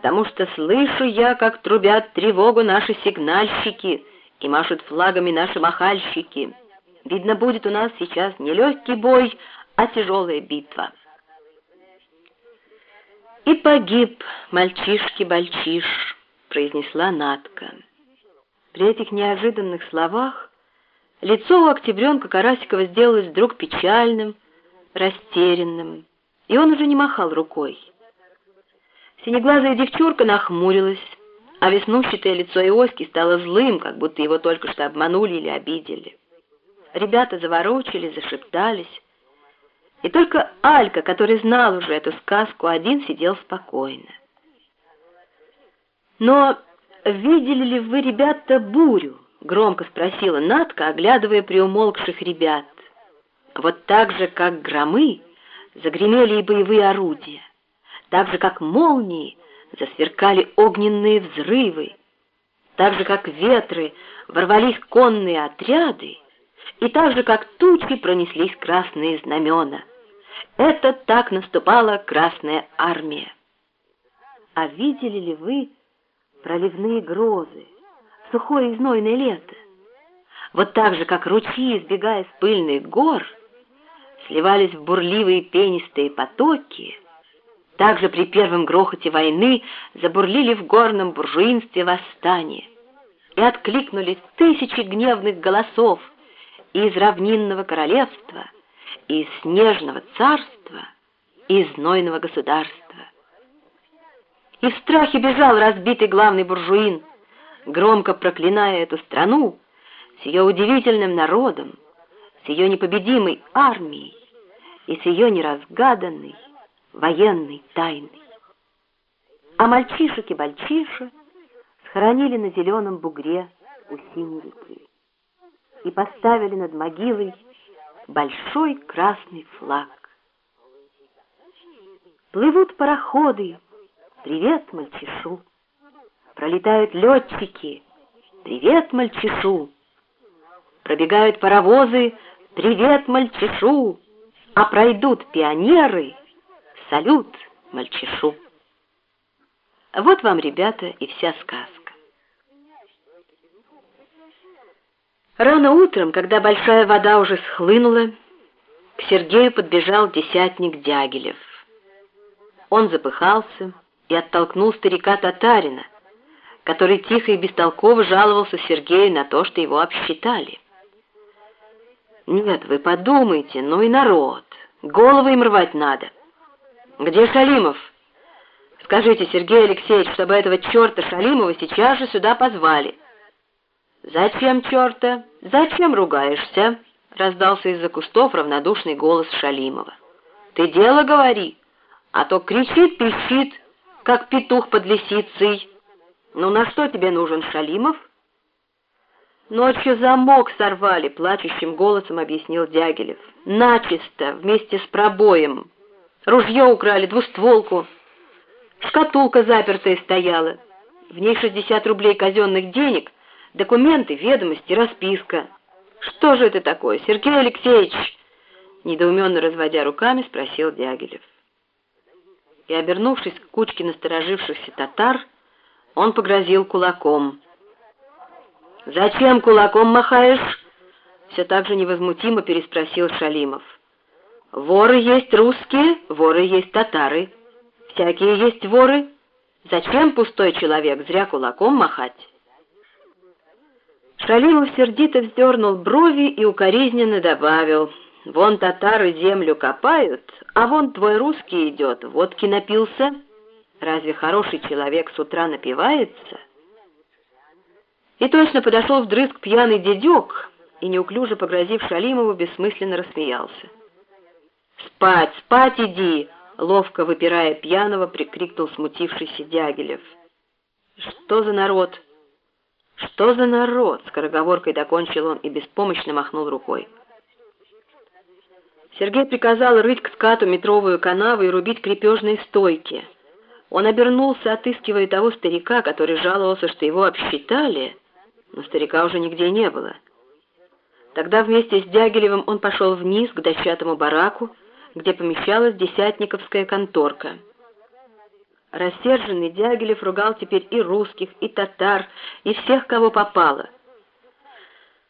потому что слышу я, как трубят тревогу наши сигнальщики и машут флагами наши махальщики. Видно, будет у нас сейчас не легкий бой, а тяжелая битва. «И погиб мальчишки-бальчиш», — произнесла Натка. При этих неожиданных словах лицо у Октябренка Карасикова сделалось вдруг печальным, растерянным, и он уже не махал рукой. Синеглазая девчурка нахмурилась, а веснущатое лицо Иоськи стало злым, как будто его только что обманули или обидели. Ребята заворочили, зашептались, и только Алька, который знал уже эту сказку, один сидел спокойно. «Но видели ли вы, ребята, бурю?» — громко спросила Натка, оглядывая приумолкших ребят. «Вот так же, как громы, загремели и боевые орудия, так же, как молнии, засверкали огненные взрывы, так же, как ветры, ворвались конные отряды, и так же, как тучи, пронеслись красные знамена. Это так наступала Красная Армия. А видели ли вы проливные грозы, сухое и знойное лето? Вот так же, как ручьи, избегая с пыльных гор, сливались в бурливые пенистые потоки, также при первом грохоте войны забурлили в горном буржуинстве восстание и откликнулись тысячи гневных голосов из равнинного королевства — из снежного царства, и знойного государства. И в страхе бежал разбитый главный буржуин, громко проклиная эту страну с ее удивительным народом, с ее непобедимой армией и с ее неразгаданной военной тайной. А мальчишек и бальчиша схоронили на зеленом бугре у синей реки и поставили над могилой большой красный флаг. Плывут пароходы, привет мальчишу. Пролетают летчики, привет мальчишу. Пробегают паровозы, привет мальчишу. А пройдут пионеры, салют мальчишу. Вот вам, ребята, и вся сказка. Рано утром, когда большая вода уже схлынула, к Сергею подбежал десятник Дягилев. Он запыхался и оттолкнул старика-татарина, который тихо и бестолково жаловался Сергею на то, что его обсчитали. «Нет, вы подумайте, ну и народ, головы им рвать надо. Где Шалимов? Скажите, Сергей Алексеевич, чтобы этого черта Шалимова сейчас же сюда позвали». «Зачем, черта? Зачем ругаешься?» — раздался из-за кустов равнодушный голос Шалимова. «Ты дело говори, а то кричит, пищит, как петух под лисицей. Ну на что тебе нужен Шалимов?» «Ночью замок сорвали», — плачущим голосом объяснил Дягилев. «Начисто, вместе с пробоем. Ружье украли, двустволку. Шкатулка запертая стояла. В ней 60 рублей казенных денег — Документы, ведомости, расписка. Что же это такое, Сергей Алексеевич? Недоуменно разводя руками, спросил Дягилев. И, обернувшись к кучке насторожившихся татар, он погрозил кулаком. «Зачем кулаком махаешь?» Все так же невозмутимо переспросил Шалимов. «Воры есть русские, воры есть татары. Всякие есть воры. Зачем пустой человек зря кулаком махать?» Шалимов сердито вздернул брови и укоризненно добавил, «Вон татары землю копают, а вон твой русский идет, водки напился. Разве хороший человек с утра напивается?» И точно подошел вдрызг пьяный дедек и, неуклюже погрозив Шалимову, бессмысленно рассмеялся. «Спать, спать иди!» — ловко выпирая пьяного, прикрикнул смутившийся Дягилев. «Что за народ?» «Что за народ?» — скороговоркой докончил он и беспомощно махнул рукой. Сергей приказал рыть к скату метровую канаву и рубить крепежные стойки. Он обернулся, отыскивая того старика, который жаловался, что его обсчитали, но старика уже нигде не было. Тогда вместе с Дягилевым он пошел вниз к дощатому бараку, где помещалась десятниковская конторка. Рассерженный Дягилев ругал теперь и русских, и татар, и всех, кого попало —